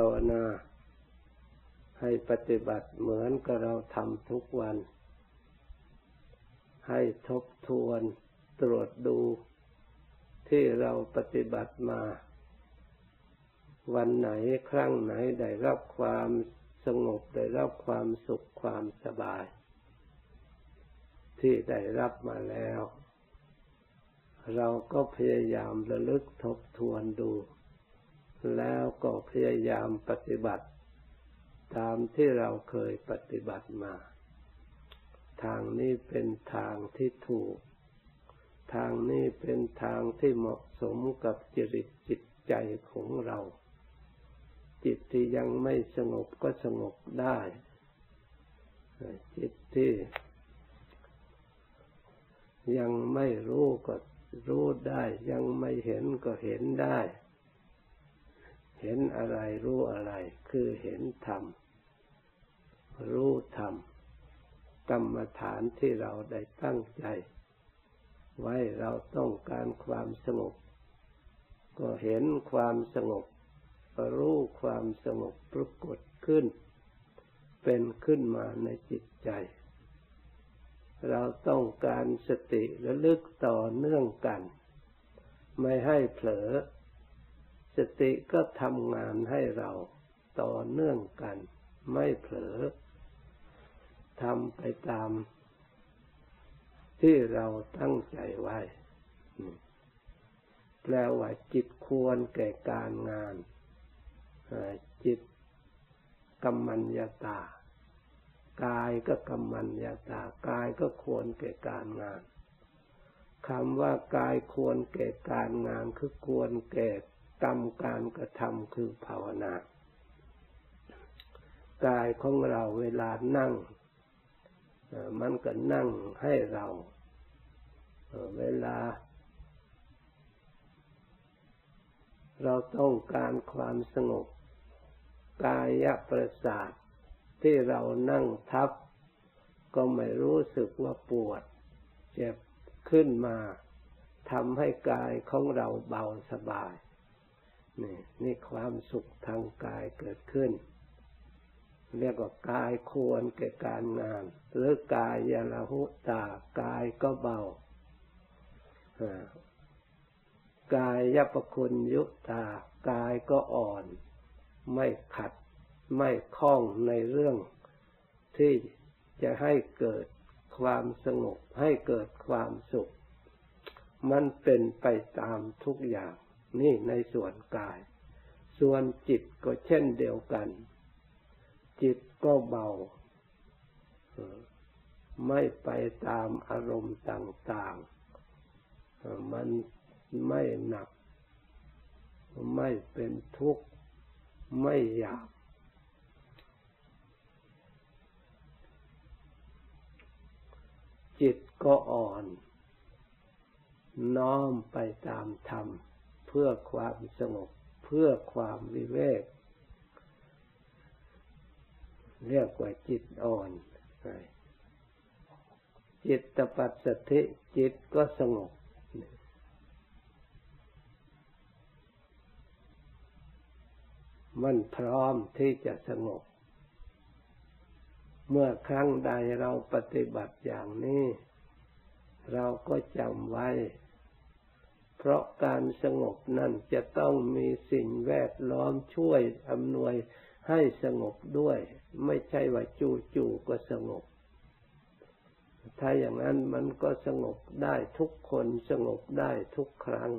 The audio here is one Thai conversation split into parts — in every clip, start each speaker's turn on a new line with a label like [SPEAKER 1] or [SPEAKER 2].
[SPEAKER 1] ภาวนา ให้ปฏิบัติเหมือนกับเราทำทุกวัน ให้ทบทวนตรวจดูที่เราปฏิบัติมา วันไหนครั้งไหนได้รับความสงบได้รับความสุขความสบาย ที่ได้รับมาแล้ว เราก็พยายามระลึกทบทวนดู แล้วก็พยายามปฏิบัติ ตามที่เราเคยปฏิบัติมา ทางนี้เป็นทางที่ถูก ทางนี้เป็นทางที่เหมาะสมกับจริตจิตใจของเรา จิตที่ยังไม่สงบก็สงบได้ จิตที่ยังไม่รู้ก็รู้ได้ ยังไม่เห็นก็เห็นได้ เห็นอะไรรู้อะไร คือเห็นธรรม รู้ธรรม กรรมฐานที่เราได้ตั้งใจ ไว้เราต้องการความสงบ ก็เห็นความสงบ รู้ความสงบปรากฏขึ้น เป็นขึ้นมาในจิตใจ เราต้องการสติระลึกต่อเนื่องกัน ไม่ให้เผลอ สติก็ทำงานให้เราต่อเนื่องกัน ไม่เผลอทำไปตามที่เราตั้งใจไว้ แปลว่าจิตควรแก่การงาน จิตกรรมัญญาตา กายก็กรรมัญญาตา กายก็ควรแก่การงานคำว่ากายควรแก่การงานคือควรแก่ กรรมการกระทำคือภาวนา กายของเราเวลานั่ง มันก็นั่งให้เรา เวลา เราต้องการความสงบ กายประสาทที่เรานั่งทับ ก็ไม่รู้สึกว่าปวด เจ็บขึ้นมาทำให้กายของเราเบาสบาย นี่นี่ความสุขทางกายเกิดขึ้น เรียกว่ากายควรแก่การงาน หรือกายยาลหุตากายก็เบากายยปคุณยุตากายก็อ่อน ไม่ขัดไม่คล้องในเรื่องที่จะให้เกิดความสงบให้เกิดความสุข มันเป็นไปตามทุกอย่าง นี่ในส่วนกาย ส่วนจิตก็เช่นเดียวกัน จิตก็เบา ไม่ไปตามอารมณ์ต่างๆ มันไม่หนัก ไม่เป็นทุกข์ ไม่อยากจิตก็อ่อน น้อมไปตามธรรม พื่อความสงบ เพื่อความวิเวก เรียกว่าจิตอ่อนจิตตปัสสติจิตก็สงบมันพร้อมที่จะสงบ เมื่อครั้งใดเราปฏิบัติอย่างนี้ เราก็จำไว้ เพราะการสงบนั่นจะต้องมีสิ่งแวดล้อมช่วยอำนวยให้สงบด้วย ไม่ใช่ว่าจู่ๆก็สงบ ถ้าอย่างนั้นมันก็สงบได้ทุกคนสงบได้ทุกครั้ง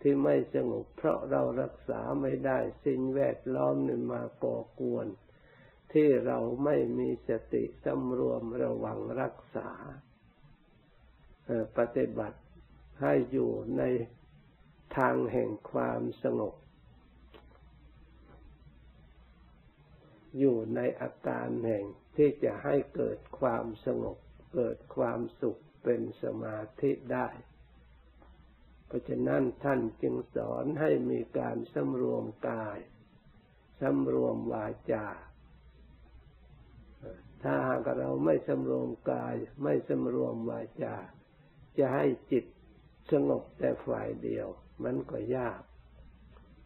[SPEAKER 1] ที่ไม่สงบเพราะเรารักษาไม่ได้สิ่งแวดล้อมนี่มาก่อกวน ที่เราไม่มีสติสำรวมระวังรักษาปฏิบัติ ให้อยู่ในทางแห่งความสงบ อยู่ในอาการแห่งที่จะให้เกิดความสงบ เกิดความสุขเป็นสมาธิได้ เพราะฉะนั้นท่านจึงสอนให้มีการสำรวมกายสำรวมวาจา ถ้าหากเราไม่สำรวมกาย ไม่สำรวมวาจา จะให้จิต สงบแต่ฝ่ายเดียว มันก็ยาก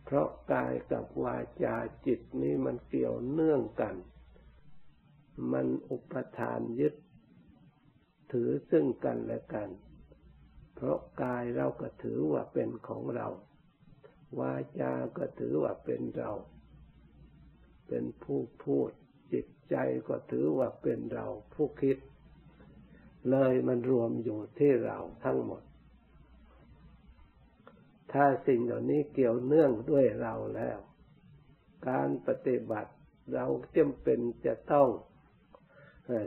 [SPEAKER 1] เพราะกายกับวาจาจิตนี้มันเกี่ยวเนื่องกัน มันอุปทานยึด ถือซึ่งกันและกัน เพราะกายเราก็ถือว่าเป็นของเรา วาจาก็ถือว่าเป็นเรา เป็นผู้พูด จิตใจก็ถือว่าเป็นเราผู้คิด เลยมันรวมอยู่ที่เราทั้งหมด ถ้าสิ่งเหล่านี้เกี่ยวเนื่องด้วยเราแล้ว การปฏิบัติเราจำเป็นจะต้อง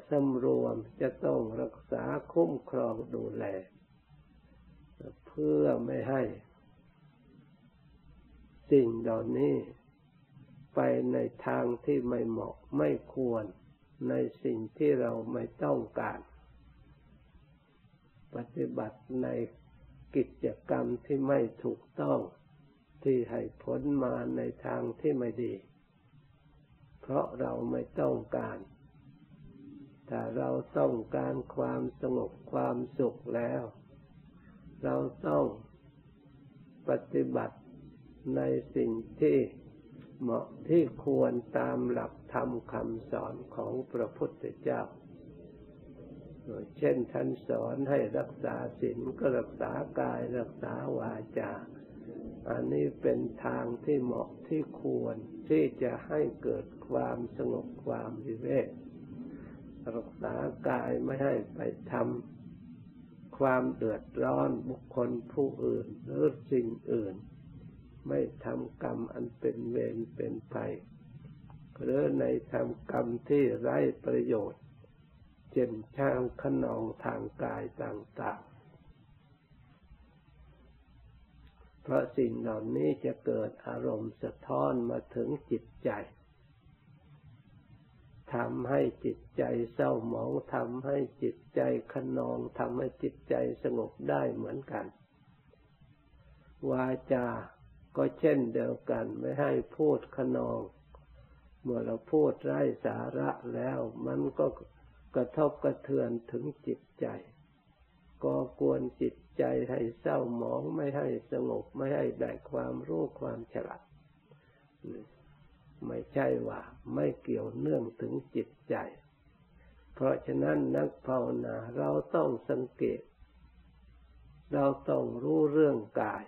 [SPEAKER 1] สำรวมจะต้องรักษาคุ้มครองดูแล เพื่อไม่ให้ สิ่งเหล่านี้ไปในทางที่ไม่เหมาะไม่ควรในสิ่งที่เราไม่ต้องการ ปฏิบัติใน กิจกรรมที่ไม่ถูกต้องที่ให้ผลมาในทางที่ไม่ดี เพราะเราไม่ต้องการถ้าเราต้องการความสงบความสุขแล้ว เราต้องปฏิบัติในสิ่งที่เหมาะที่ควรตามหลักธรรมคำสอนของพระพุทธเจ้า เช่นท่านสอนให้รักษาศีลก็รักษากายรักษาวาจา อันนี้เป็นทางที่เหมาะที่ควรที่จะให้เกิดความสงบความวิเวกรักษากายไม่ให้ไปทำความเดือดร้อนบุคคลผู้อื่นหรือสิ่งอื่น ไม่ทำกรรมอันเป็นเวรเป็นภัยหรือในทำกรรมที่ไร้ประโยชน์ เจ็นช่างขนองทางกายต่างๆ เพราะสิ่งเหล่านี้จะเกิดอารมณ์สะท้อนมาถึงจิตใจทำให้จิตใจเศร้าหมองทำให้จิตใจขนองทำให้จิตใจสงบได้เหมือนกัน วาจาก็เช่นเดียวกันไม่ให้พูดขนอง เมื่อเราพูดไร้สาระแล้วมันก็ กระทบกระเทือนถึงจิตใจก็กวนจิตใจให้เศร้าหมองไม่ให้สงบไม่ให้ได้ความรู้ความฉลาดไม่ใช่ว่าไม่เกี่ยวเนื่องถึงจิตใจ เพราะฉะนั้นนักภาวนาเราต้องสังเกต เราต้องรู้เรื่องกาย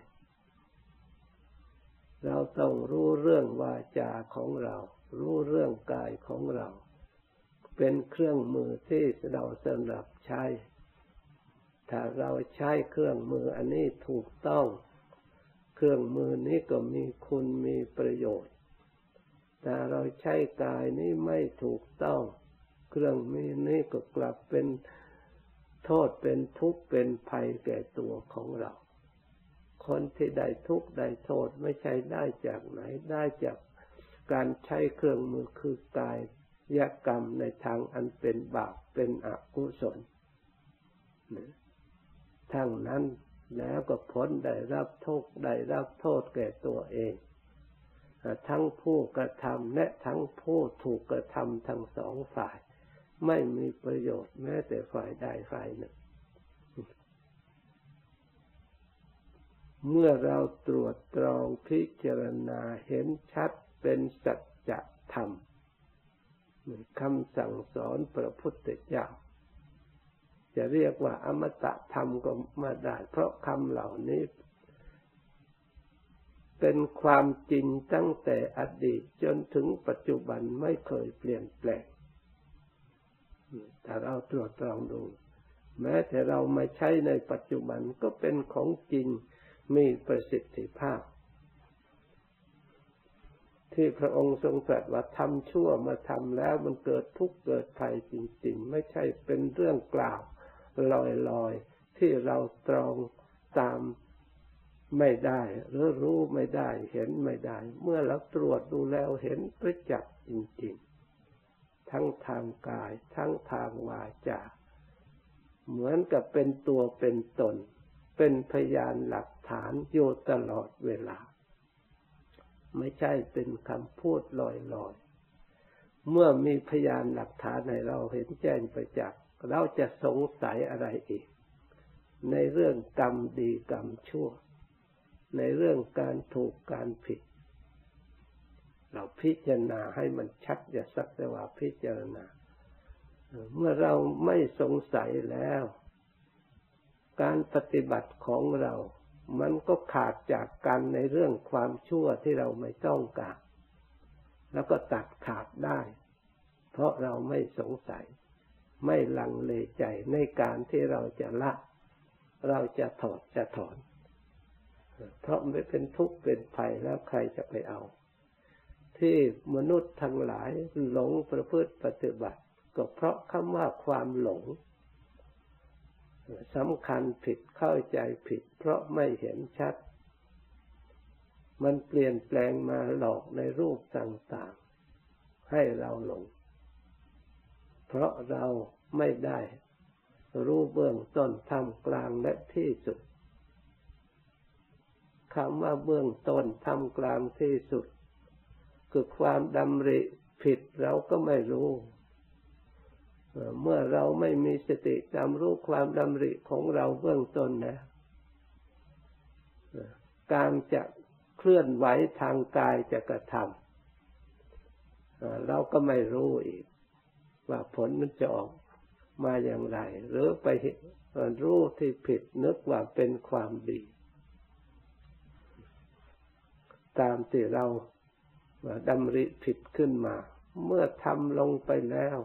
[SPEAKER 1] เราต้องรู้เรื่องวาจาของเรา รู้เรื่องกายของเรา เป็นเครื่องมือที่เราสำหรับใช้ ถ้าเราใช้เครื่องมืออันนี้ถูกต้อง เครื่องมือนี้ก็มีคุณมีประโยชน์ แต่เราใช้กายนี้ไม่ถูกต้อง เครื่องมือนี้ก็กลับเป็นโทษเป็นทุกข์เป็นภัยแก่ตัวของเรา คนที่ได้ทุกข์ได้โทษไม่ใช่ได้จากไหนได้จากการใช้เครื่องมือคือกาย ยกรรมในทางอันเป็นบาปเป็นอกุศลทั้งนั้นแล้วก็พ้นได้รับทุกข์ได้รับโทษแก่ตัวเอง ทั้งผู้กระทำและทั้งผู้ถูกกระทำทั้งสองฝ่าย ไม่มีประโยชน์แม้แต่ฝ่ายใดฝ่ายหนึ่ง เมื่อเราตรวจตรองพิจารณาเห็นชัดเป็นสัจธรรม คำสั่งสอนพระพุทธเจ้า จะเรียกว่าอมตะธรรมก็มาได้เพราะคำเหล่านี้ เป็นความจริงตั้งแต่อดีตจนถึงปัจจุบันไม่เคยเปลี่ยนแปลงถ้าเราตรวจตรองดู แม้แต่เราไม่ใช้ในปัจจุบันก็เป็นของจริงมีประสิทธิภาพ ที่พระองค์ทรงตรัสว่าทำชั่วมาทำแล้วมันเกิดทุกข์เกิดภัยจริง ๆ ไม่ใช่เป็นเรื่องกล่าวลอยๆ ที่เราตรองตามไม่ได้หรือรู้ไม่ได้ เห็นไม่ได้ เมื่อเราตรวจดูแล้วเห็นประจักษ์จริง ๆ ทั้งทางกาย ทั้งทางวาจาเหมือนกับเป็นตัวเป็นตน เป็นพยานหลักฐานอยู่ตลอดเวลา ไม่ใช่เป็นคำพูดลอยๆ เมื่อมีพยานหลักฐานให้เราเห็นแจ้งประจักษ์เราจะสงสัยอะไรอีก ในเรื่องกรรมดีกรรมชั่ว ในเรื่องการถูกการผิด เราพิจารณาให้มันชัดอย่าสักแต่ว่าพิจารณา เมื่อเราไม่สงสัยแล้ว การปฏิบัติของเรา มันก็ขาดจากกันในเรื่องความชั่วที่เราไม่ต้องการ แล้วก็ตัดขาดได้ เพราะเราไม่สงสัย ไม่ลังเลใจในการที่เราจะละ เราจะถอดจะถอน เพราะไม่เป็นทุกข์เป็นภัยแล้วใครจะไปเอา ที่มนุษย์ทั้งหลายหลงประพฤติปฏิบัติ ก็เพราะคำว่าความหลง สำคัญผิดเข้าใจผิด เพราะไม่เห็นชัด มันเปลี่ยนแปลงมาหลอกในรูปต่างๆ ให้เราหลง เพราะเราไม่ได้รู้เบื้องต้นทำกลางและที่สุดคำว่าเบื้องต้นทำกลางที่สุด คือความดำริผิดเราก็ไม่รู้ เมื่อเราไม่มีสติจำรู้ความดำริของเราเบื้องต้นนะการจะเคลื่อนไหวทางกายจะกระทำเราก็ไม่รู้อีก ว่าผลมันจะออกมาอย่างไร หรือไปรู้ที่ผิดนึกว่าเป็นความดี ตามที่เราดำริผิดขึ้นมา เมื่อทำลงไปแล้ว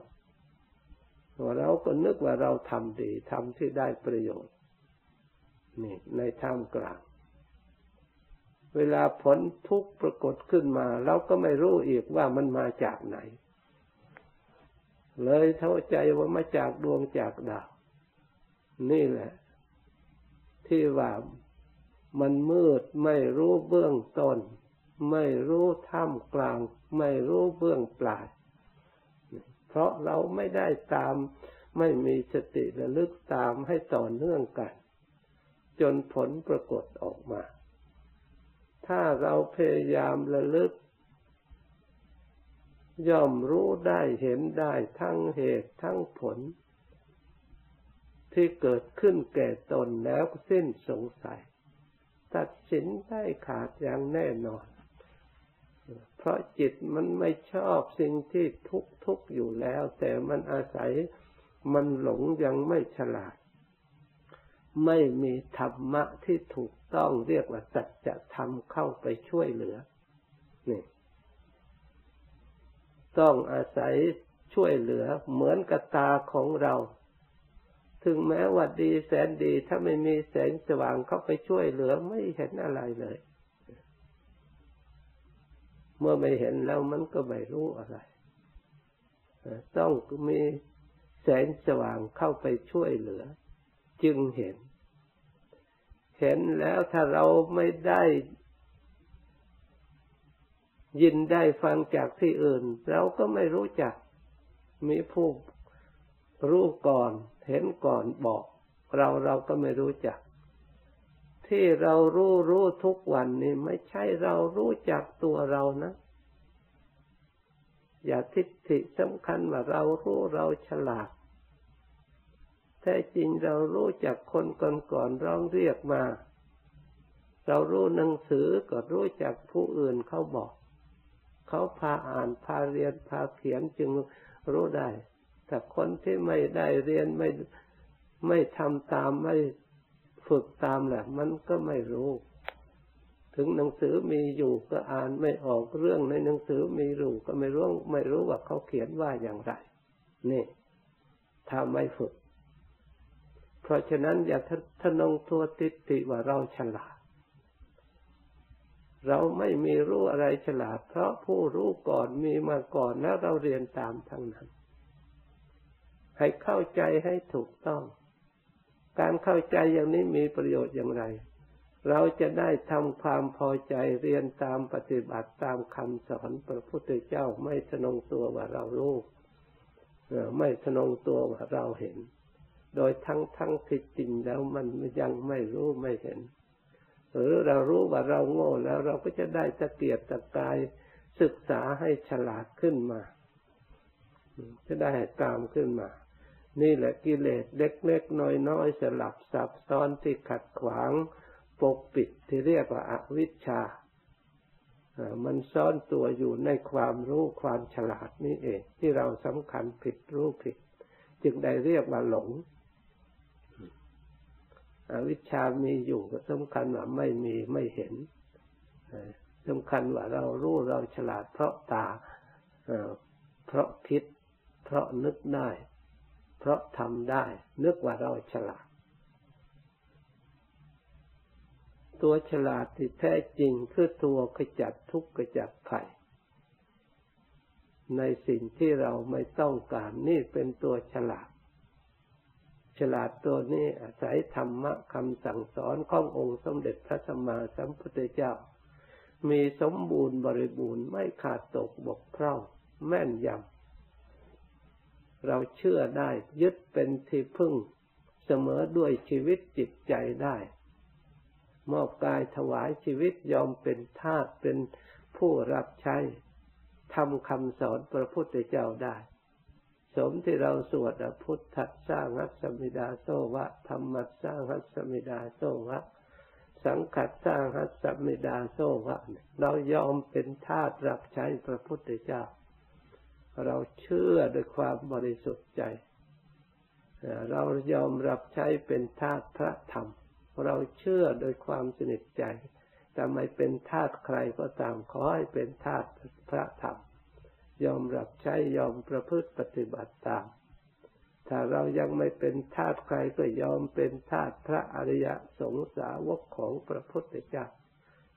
[SPEAKER 1] เราก็นึกว่าเราทำดีทำที่ได้ประโยชน์ นี่ในท่ามกลาง เวลาผลทุกข์ปรากฏขึ้นมา เราก็ไม่รู้อีกว่ามันมาจากไหน เลยเท่าใจว่ามาจากดวงจากดาว นี่แหละ ที่ว่ามันมืดไม่รู้เบื้องต้น ไม่รู้ท่ามกลาง ไม่รู้เบื้องปลาย เพราะเราไม่ได้ตามไม่มีสติระลึกตามให้ต่อเนื่องกัน จนผลปรากฏออกมา ถ้าเราพยายามระลึก ย่อมรู้ได้เห็นได้ทั้งเหตุทั้งผล ที่เกิดขึ้นแก่ตนแล้วสิ้นสงสัย ตัดสินได้ขาดอย่างแน่นอน เพราะจิตมันไม่ชอบสิ่งที่ทุกทุกอยู่แล้ว แต่มันอาศัยมันหลงยังไม่ฉลาด ไม่มีธรรมะที่ถูกต้องเรียกว่าสัจธรรมเข้าไปช่วยเหลือนี่ต้องอาศัยช่วยเหลือเหมือนกับตาของเรา ถึงแม้ว่าดีแสนดีถ้าไม่มีแสงสว่างเข้าไปช่วยเหลือไม่เห็นอะไรเลย เมื่อไม่เห็นแล้วมันก็ไม่รู้อะไร ต้องมีแสงสว่างเข้าไปช่วยเหลือ จึงเห็น เห็นแล้วถ้าเราไม่ได้ ยินได้ฟังจากที่อื่น เราก็ไม่รู้จัก มีผู้รู้ก่อน เห็นก่อนบอก เราเราก็ไม่รู้จัก ที่เรารู้รู้ทุกวันนี้ไม่ใช่เรารู้จักตัวเรานะ อย่าทิฏฐิสำคัญว่าเรารู้เราฉลาดแท้จริงเรารู้จักคนก่อนๆร้องเรียกมา เรารู้หนังสือก็รู้จักผู้อื่นเขาบอก เขาพาอ่านพาเรียนพาเขียนจึงรู้ได้ แต่คนที่ไม่ได้เรียนไม่ไม่ทำตามไม่ ฝึกตามแหละมันก็ไม่รู้ ถึงหนังสือมีอยู่ก็อ่านไม่ออกเรื่องในหนังสือมีอยู่ก็ไม่รู้ไม่รู้ว่าเขาเขียนว่าอย่างไร นี่ถ้าไม่ฝึก เพราะฉะนั้นอย่าทนงตัวติดติว่าเราฉลาด เราไม่มีรู้อะไรฉลาด เพราะผู้รู้ก่อนมีมาก่อนแล้วเราเรียนตามทั้งนั้น ให้เข้าใจให้ถูกต้อง การเข้าใจอย่างนี้มีประโยชน์อย่างไร เราจะได้ทำความพอใจเรียนตามปฏิบัติตามคำสอนพระพุทธเจ้าไม่สนองตัวว่าเรารู้ไม่สนองตัวว่าเราเห็น โดยทั้งทั้งที่จริงแล้วมันยังไม่รู้ไม่เห็น หรือเรารู้ว่าเราโง่แล้วเราก็จะได้ตะเกียบตะกายศึกษาให้ฉลาดขึ้นมา จะได้ตามขึ้นมา นี่แหละกิเลสเล็กๆน้อยๆสลับซับซ้อนที่ขัดขวางปกปิดที่เรียกว่าอาวิชชา มันซ่อนตัวอยู่ในความรู้ความฉลาดนี่เอง ที่เราสำคัญผิดรู้ผิด จึงได้เรียกว่าหลง อวิชชามีอยู่ก็สำคัญว่าไม่มีไม่เห็นสำคัญว่าเรารู้เราฉลาดเพราะตาเพราะคิด เพราะนึกได้ เพราะทำได้ นึกว่าเราฉลาด ตัวฉลาดที่แท้จริงคือตัวขจัดทุกข์ขจัดภัยในสิ่งที่เราไม่ต้องการนี่เป็นตัวฉลาด ฉลาดตัวนี้อาศัยธรรมะคำสั่งสอนขององค์สมเด็จพระสัมมาสัมพุทธเจ้า มีสมบูรณ์บริบูรณ์ไม่ขาดตกบกพร่องแม่นยำ เราเชื่อได้ ยึดเป็นที่พึ่ง เสมอด้วยชีวิตจิตใจได้ มอบกายถวายชีวิตยอมเป็นทาสเป็นผู้รับใช้ทำคำสอนพระพุทธเจ้าได้ สมที่เราสวดพุทธสร้างหัสมิดาโซวะธรรมสร้างหัสมิดาโซวะสังกัดสร้างหัสมิดาโซวะเรายอมเป็นทาสรับใช้พระพุทธเจ้า เราเชื่อด้วยความบริสุทธิ์ใจ เรายอมรับใช้เป็นทาสพระธรรม เราเชื่อโดยความสนิทใจแต่ไม่เป็นทาสใครก็ตามขอให้เป็นทาสพระธรรม ยอมรับใช้ยอมประพฤติปฏิบัติตาม ถ้าเรายังไม่เป็นทาสใครก็ยอมเป็นทาสพระอริยสงสาวกของพระพุทธเจ้า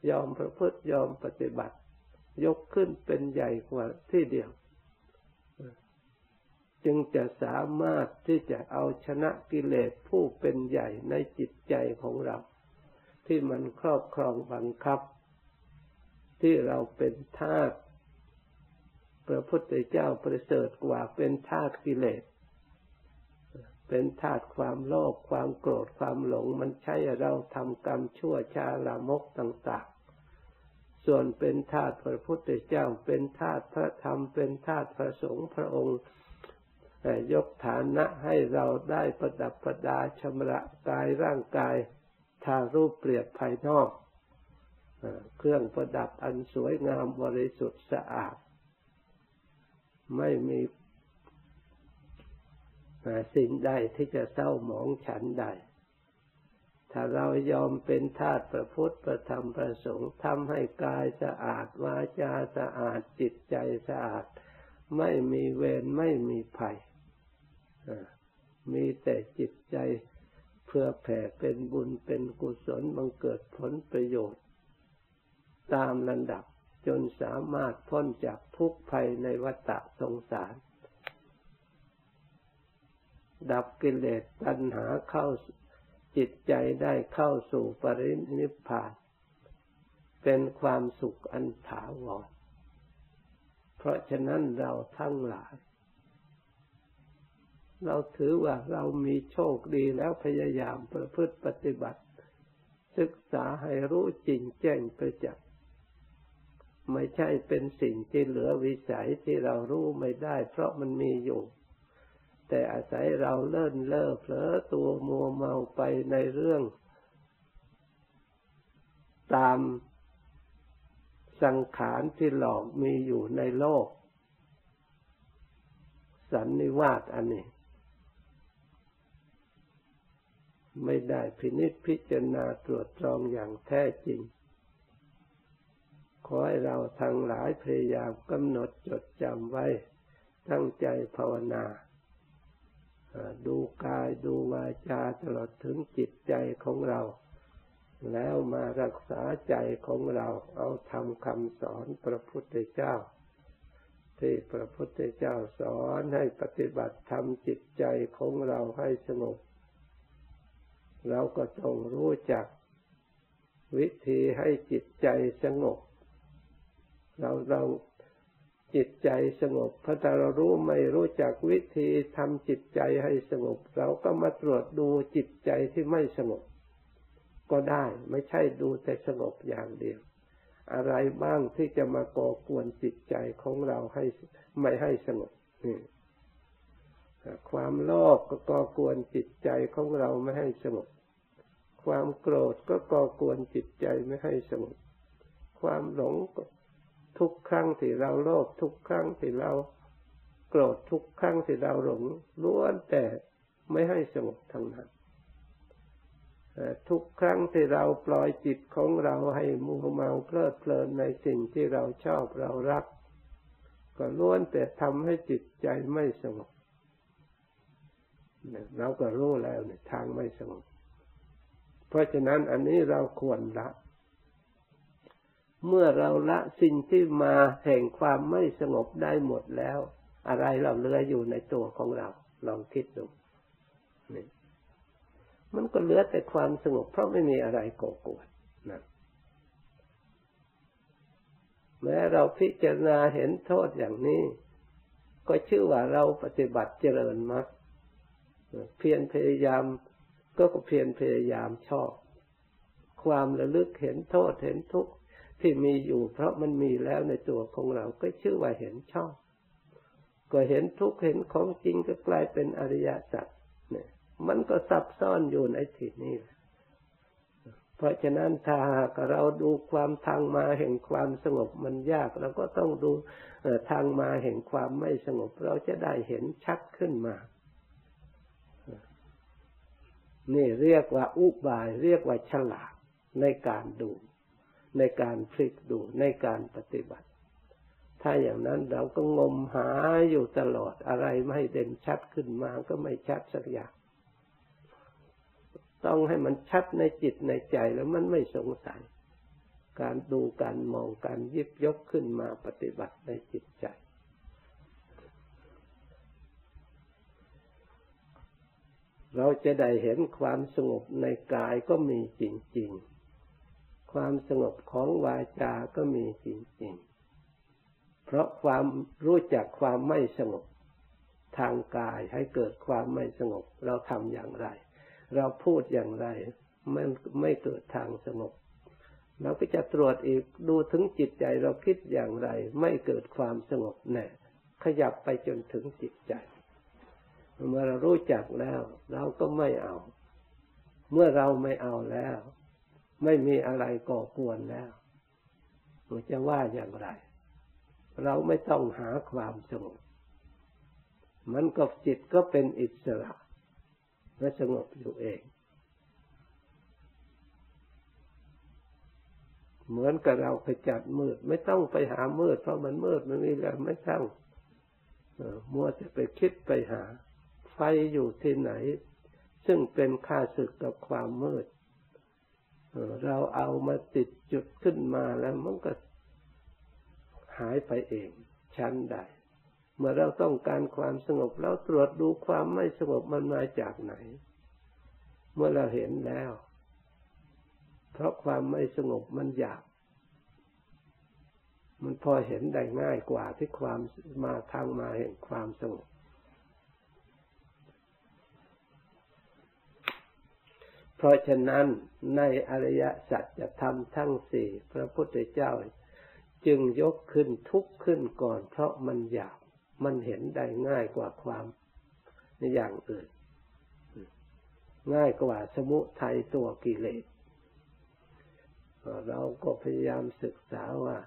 [SPEAKER 1] ยอมประพฤติยอมปฏิบัติ ยกขึ้นเป็นใหญ่กว่าที่เดียว จึงจะสามารถที่จะเอาชนะกิเลสผู้เป็นใหญ่ในจิตใจของเรา ที่มันครอบครองบังคับ ที่เราเป็นทาสพระพุทธเจ้าประเสริฐกว่าเป็นทาสกิเลส เป็นทาสความโลภความโกรธความหลงมันใช้เราทำกรรมชั่วชาลามกต่าง ๆ ส่วนเป็นทาสพระพุทธเจ้า เป็นทาสพระธรรมเป็นทาสพระสงฆ์พระองค์ ยกฐานะให้เราได้ประดับประดาชำระกายร่างกายทางรูปเปรียบภายนอกเครื่องประดับอันสวยงามบริสุทธิ์สะอาด ไม่มีสิ่งใดที่จะเศร้าหมองฉันใด ถ้าเรายอมเป็นทาสประพุทธประธรรมประสงค์ทำให้กายสะอาดวาจาสะอาดจิตใจสะอาด ไม่มีเวรไม่มีภัยมีแต่จิตใจเพื่อแผ่เป็นบุญเป็นกุศลบังเกิดผลประโยชน์ ตามลำดับจนสามารถพ้นจากทุกภัยในวัฏสงสาร ดับกิเลสตัณหาเข้าจิตใจได้เข้าสู่ปรินิพพาน เป็นความสุขอันถาวร เพราะฉะนั้นเราทั้งหลาย เราถือว่าเรามีโชคดีแล้วพยายามประพฤติปฏิบัติ ศึกษาให้รู้จริงแจ้งประจักษ์ไม่ใช่เป็นสิ่งที่เหลือวิสัยที่เรารู้ไม่ได้ เพราะมันมีอยู่ แต่อาศัยเราเลิ่นเล่อเผลอตัวมัวเมาไปในเรื่อง ตาม สังขารที่หลอกมีอยู่ในโลก สันนิวาสอันนี้ ไม่ได้พินิจพิจารณาตรวจตรองอย่างแท้จริง ขอให้เราทั้งหลายพยายามกำหนดจดจำไว้ ตั้งใจภาวนาดูกายดูวาจาตลอดถึงจิตใจของเรา แล้วมารักษาใจของเราเอาทำคำสอนพระพุทธเจ้า ที่พระพุทธเจ้าสอนให้ปฏิบัติทำจิตใจของเราให้สงบเราก็ต้องรู้จัก วิธีให้จิตใจสงบ เราเราจิตใจสงบเพราะถ้าเรารู้ไม่รู้จักวิธีทำจิตใจให้สงบ เราก็มาตรวจดูจิตใจที่ไม่สงบ ก็ได้ ไม่ใช่ดูแต่สงบอย่างเดียว อะไรบ้างที่จะมาก่อกวนจิตใจของเราให้ไม่ให้สงบนี่ความโลภก็ก่อกวนจิตใจของเราไม่ให้สงบ ความโกรธก็ก่อกวนจิตใจไม่ให้สงบ ความหลงทุกครั้งที่เราโลภทุกครั้งที่เราโกรธทุกครั้งที่เราหลงล้วนแต่ไม่ให้สงบทั้งนั้น ทุกครั้งที่เราปล่อยจิตของเราให้มัวเมาเพลิดเพลินในสิ่งที่เราชอบเรารัก ก็ล้วนแต่ทำให้จิตใจไม่สงบเราก็รู้แล้วในทางไม่สงบ เพราะฉะนั้นอันนี้เราควรละ เมื่อเราละสิ่งที่มาแห่งความไม่สงบได้หมดแล้ว อะไรเราเหลืออยู่ในตัวของเรา ลองคิดดูนี่ มันก็เหลือแต่ความสงบเพราะไม่มีอะไรก่อกวนนะแม้เราพิจารณาเห็นโทษอย่างนี้ ก็ชื่อว่าเราปฏิบัติเจริญมรรคเพียรพยายามก็เพียรพยายามชอบ ความระลึกเห็นโทษเห็นทุกข์ที่มีอยู่ เพราะมันมีแล้วในตัวของเราก็ชื่อว่าเห็นชอบ ก็เห็นทุกข์เห็นของจริงก็กลายเป็นอริยสัจ มันก็ซับซ้อนอยู่ในที่นี้ เพราะฉะนั้นถ้าหากเราดูความทางมาแห่งความสงบมันยากเราก็ต้องดูทางมาแห่งความไม่สงบ เราจะได้เห็นชัดขึ้นมา นี่เรียกว่าอุบาย เรียกว่าฉลาดในการดู ในการพลิกดูในการปฏิบัติ ถ้าอย่างนั้นเราก็งมหาอยู่ตลอดอะไรไม่เด่นชัดขึ้นมาก็ไม่ชัดสักอย่าง ต้องให้มันชัดในจิตในใจแล้วมันไม่สงสัย การดูการมองการยิบยกขึ้นมาปฏิบัติในจิตใจ เราจะได้เห็นความสงบในกายก็มีจริง ๆ ความสงบของวาจาก็มีจริง ๆ เพราะความรู้จักความไม่สงบทางกายให้เกิดความไม่สงบเราทำอย่างไร เราพูดอย่างไร มันไม่เกิดทางสงบ เราก็จะตรวจอีกดูถึงจิตใจเราคิดอย่างไร ไม่เกิดความสงบแน่ขยับไปจนถึงจิตใจ เมื่อเรารู้จักแล้ว เราก็ไม่เอา เมื่อเราไม่เอาแล้ว ไม่มีอะไรก่อกวนแล้วเราจะว่าอย่างไร เราไม่ต้องหาความสงบมันก็จิตก็เป็นอิสระ และสงบอยู่เอง เหมือนกับเราไปจัดมืด ไม่ต้องไปหามืด เพราะมันมืดมันมีแล้วไม่ต้องมัวจะไปคิดไปหา ไฟอยู่ที่ไหน ซึ่งเป็นค่าศึกกับความมืดเราเอามาติดจุดขึ้นมาแล้วมันก็หายไปเองชั้นใด เมื่อเราต้องการความสงบเราตรวจดูความไม่สงบมันมาจากไหน เมื่อเราเห็นแล้ว เพราะความไม่สงบมันอยาก มันพอเห็นได้ง่ายกว่าที่ความมาทางมาแห่งความสงบเพราะฉะนั้นในอริยสัจจะทำทั้งสี่พระพุทธเจ้า จึงยกขึ้นทุกขึ้นก่อนเพราะมันอยาก มันเห็นได้ง่ายกว่าความในอย่างอื่น ง่ายกว่าสมุทัยตัวกิเลสเราก็พยายามศึกษาว่า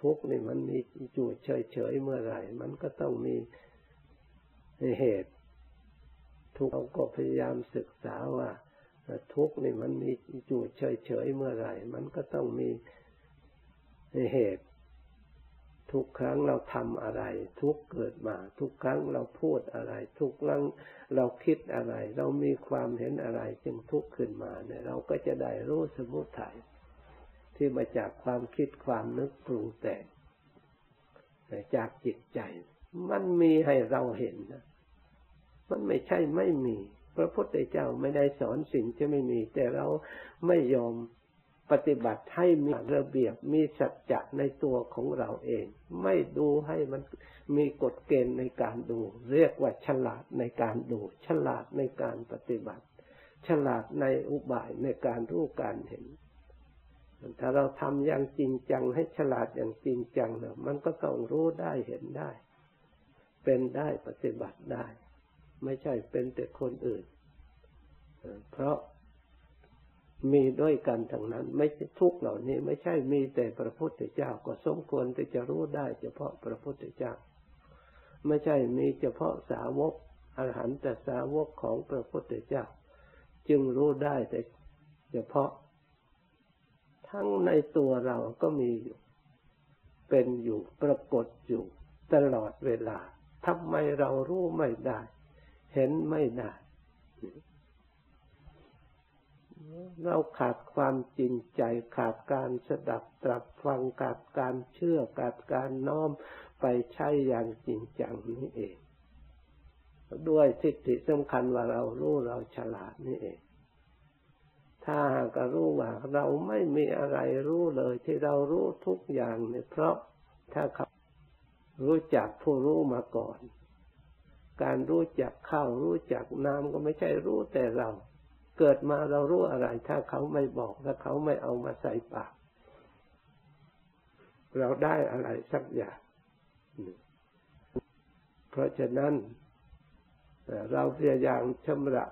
[SPEAKER 1] ทุกนี่มันมีจูดเฉยๆเมื่อไหร่ มันก็ต้องมีเหตุ ทุกเราก็พยายามศึกษาว่าทุกนี่มันมีจูดเฉยๆเมื่อไหร่ มันก็ต้องมีเหตุ ทุกครั้งเราทำอะไร ทุกเกิดมา ทุกครั้งเราพูดอะไร ทุกครั้งเราคิดอะไร เรามีความเห็นอะไรจึงทุกข์ขึ้นมาเนี่ยเราก็จะได้รู้สมุทัยที่มาจากความคิดความนึกปรุงแต่งจากจิตใจ มันมีให้เราเห็นนะมันไม่ใช่ไม่มี พระพุทธเจ้าไม่ได้สอนสิ่งที่ไม่มี แต่เราไม่ยอม ปฏิบัติให้มีระเบียบมีสัจจะในตัวของเราเอง ไม่ดูให้มันมีกฎเกณฑ์ในการดู เรียกว่าฉลาดในการดู ฉลาดในการปฏิบัติ ฉลาดในอุบายในการรู้การเห็น ถ้าเราทำอย่างจริงจังให้ฉลาดอย่างจริงจังเนี่ยมันก็ต้องรู้ได้เห็นได้ เป็นได้ปฏิบัติได้ ไม่ใช่เป็นแต่คนอื่น เพราะ มีด้วยกันทั้งนั้น ไม่ใช่ทุกเหล่านี้ ไม่ใช่มีแต่พระพุทธเจ้าก็สมควรที่จะรู้ได้ เฉพาะพระพุทธเจ้า ไม่ใช่มีเฉพาะสาวกอรหันตสาวกของพระพุทธเจ้า จึงรู้ได้แต่เฉพาะ ทั้งในตัวเราก็มีอยู่เป็นอยู่ปรากฏอยู่ตลอดเวลาทำไมเรารู้ไม่ได้ เห็นไม่ได้ เราขาดความจริงใจขาดการสดับตรับฟังขาดการเชื่อขาดการน้อมไปใช้อย่างจริงจังนี่เอง ด้วยทิฏฐิสำคัญว่าเรารู้เราฉลาดนี่เอง ถ้าหากรู้ว่าเราไม่มีอะไรรู้เลยที่เรารู้ทุกอย่างเนี่ยเพราะถ้าเขารู้จักผู้รู้มาก่อน การรู้จักเข้ารู้จักน้ำก็ไม่ใช่รู้แต่เรา เกิดมาเรารู้อะไร ถ้าเขาไม่บอกและเขาไม่เอามาใส่ปาก เราได้อะไรสักอย่างเพราะฉะนั้นเราพยายามชำระ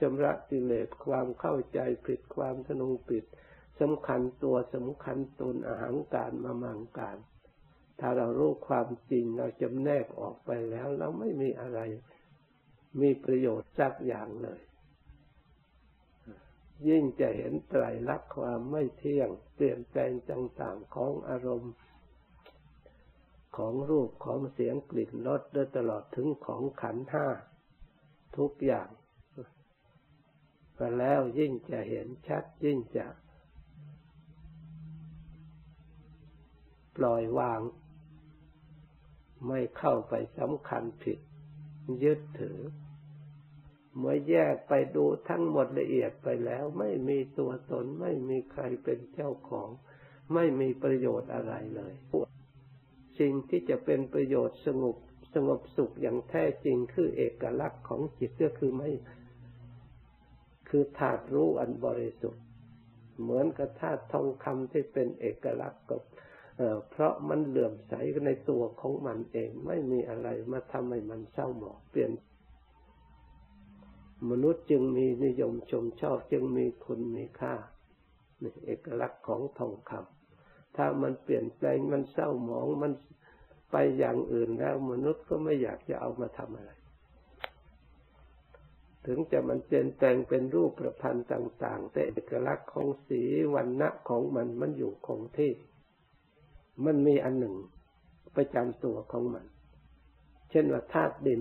[SPEAKER 1] ชำระกิเลสความเข้าใจผิดความทนงผิดสำคัญตัวสำคัญตนอาหารการมามังการ ถ้าเรารู้ความจริงเราจำแนกออกไปแล้ว เราไม่มีอะไร มีประโยชน์สักอย่างเลย ยิ่งจะเห็นไตรลักษณ์ความไม่เที่ยง เปลี่ยนแปลงต่างๆของอารมณ์ ของรูปของเสียงกลิ่นรสโดยตลอดถึงของขันห้าทุกอย่างก็แล้วยิ่งจะเห็นชัดยิ่งจะปล่อยวาง ไม่เข้าไปสำคัญผิด ยึดถือ เมื่อแยกไปดูทั้งหมดละเอียดไปแล้ว ไม่มีตัวตนไม่มีใครเป็นเจ้าของ ไม่มีประโยชน์อะไรเลย สิ่งที่จะเป็นประโยชน์สงบสงบสุขอย่างแท้จริงคือเอกลักษณ์ของจิตก็คือไม่ คือธาตุรู้อันบริสุทธิ์ เหมือนกับธาตุทองคำที่เป็นเอกลักษณ์กับเพราะมันเหลื่อมใสในตัวของมันเอง ไม่มีอะไรมาทำให้มันเศร้าหมองเปลี่ยน มนุษย์จึงมีนิยมชมชอบจึงมีคุณมีค่านี่เอกลักษณ์ของทองคำถ้ามันเปลี่ยนแปลงมันเศร้าหมองมันไปอย่างอื่นแล้ว มนุษย์ก็ไม่อยากจะเอามาทำอะไร ถึงจะมันเปลี่ยนแปลงเป็นรูปประพันธ์ต่าง ๆ แต่เอกลักษณ์ของสีวันณะของมันมันอยู่คงที่ มันมีอันหนึ่งประจำตัวของมัน เช่นว่าธาตุดิน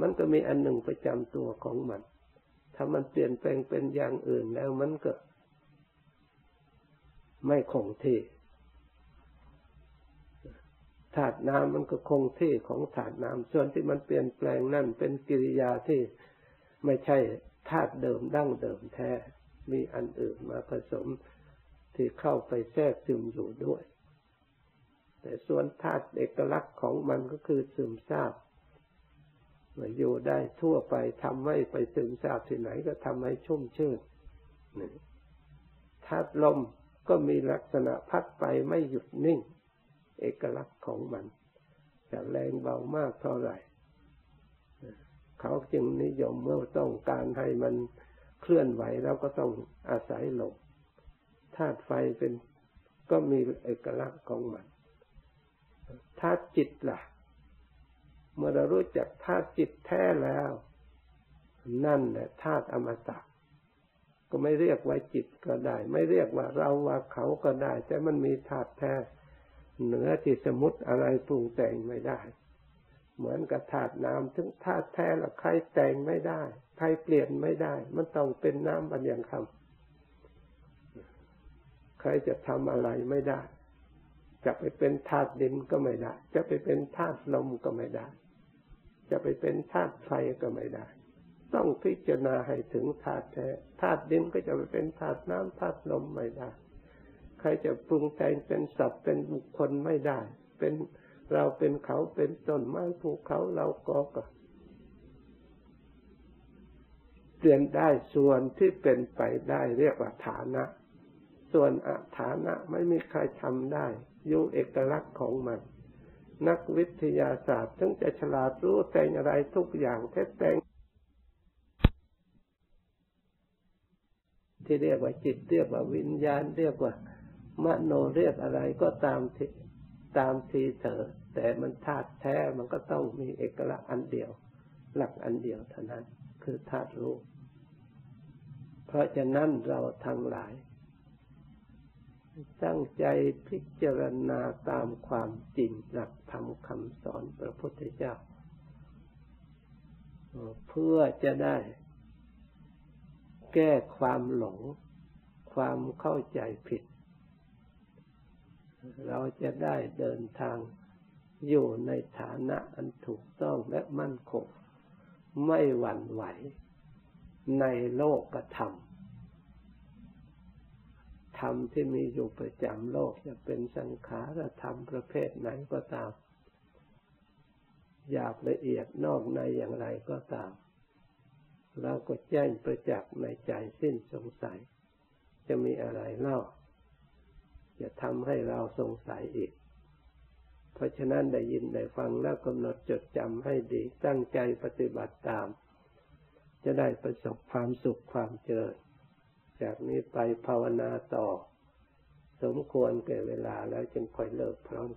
[SPEAKER 1] มันก็มีอันหนึ่งประจำตัวของมัน ถ้ามันเปลี่ยนแปลงเป็นอย่างอื่นแล้วมันก็ไม่คงที่ถาดน้ำมันก็คงที่ของถาดน้ำส่วนที่มันเปลี่ยนแปลงนั่นเป็นกิริยาที่ไม่ใช่ธาตุเดิมดั้งเดิมแท้ มีอันอื่นมาผสมที่เข้าไปแทรกซึมอยู่ด้วย แต่ส่วนธาตุเอกลักษณ์ของมันก็คือซึมซาบ อยู่ได้ทั่วไปทำให้ไปซึมซาบที่ไหนก็ทำให้ชุ่มชื่นธาตุลมก็มีลักษณะพัดไปไม่หยุดนิ่ง เอกลักษณ์ของมันจะแรงเบามากเท่าไหร่ เขาจึงนิยมเมื่อต้องการให้มันเคลื่อนไหวแล้วก็ต้องอาศัยลมธาตุไฟเป็นก็มีเอกลักษณ์ของมันธาตุจิตล่ะ เมื่อเรารู้จักธาตุจิตแท้แล้ว นั่นแหละธาตุอมตะก็ไม่เรียกว่าจิตก็ได้ ไม่เรียกว่าเราว่าเขาก็ได้แต่มันมีธาตุแท้เหนือที่สมุติอะไรปรุงแต่งไม่ได้ เหมือนกับธาตุน้ำถึงธาตุแท้ล้วใครแต่งไม่ได้ใครเปลี่ยนไม่ได้ มันต้องเป็นน้ำบันอย่างคำใครจะทำอะไรไม่ได้ จะไปเป็นธาตุดินก็ไม่ได้ จะไปเป็นธาตุลมก็ไม่ได้ จะไปเป็นธาตุไฟก็ไม่ได้ ต้องพิจารณาให้ถึงธาตุแท้ธาตุดินก็จะไปเป็นธาตุน้ำธาตุลมไม่ได้ ใครจะปรุงแต่งเป็นสัตว์เป็นบุคคลไม่ได้ เป็นเราเป็นเขาเป็นต้นไม้ภูเขาเราก็ก็เปลี่ยนได้ส่วนที่เป็นไปได้เรียกว่าฐานะ ส่วนอาฐานะไม่มีใครทำได้ อยู่เอกลักษณ์ของมัน นักวิทยาศาสตร์ถึงจะฉลาดรู้แต่งอะไรทุกอย่างแท้แต่งที่เรียกว่าจิตเรียกว่าวิญญาณเรียกว่ามโนเรียกอะไรก็ตามที่ตามทีเถอะแต่มันธาตุแท้มันก็ต้องมีเอกลักษณ์อันเดียว หลักอันเดียวเท่านั้น คือธาตุรู้ เพราะฉะนั้นเราทั้งหลาย ตั้งใจพิจารณาตามความจริงหลักธรรมคำสอนพระพุทธเจ้า เพื่อจะได้แก้ความหลง ความเข้าใจผิด เราจะได้เดินทางอยู่ในฐานะอันถูกต้องและมั่นคง ไม่หวั่นไหวในโลกธรรม รมที่มีอยู่ประจำโลกจะเป็นสังขารธรรมประเภทไหนก็ตามหยาบละเอียดนอกในอย่างไรก็ตามเราก็แจ้งประจักษ์ในใจสิ้นสงสัย จะมีอะไรเล่า จะทำให้เราสงสัยอีก เพราะฉะนั้นได้ยินได้ฟังแล้วกำหนดจดจำให้ดีตั้งใจปฏิบัติตาม จะได้ประสบความสุขความเจริญ จากนี้ไปภาวนาต่อ สมควรแก่เวลาแล้วจึงค่อยเลิกพร้อม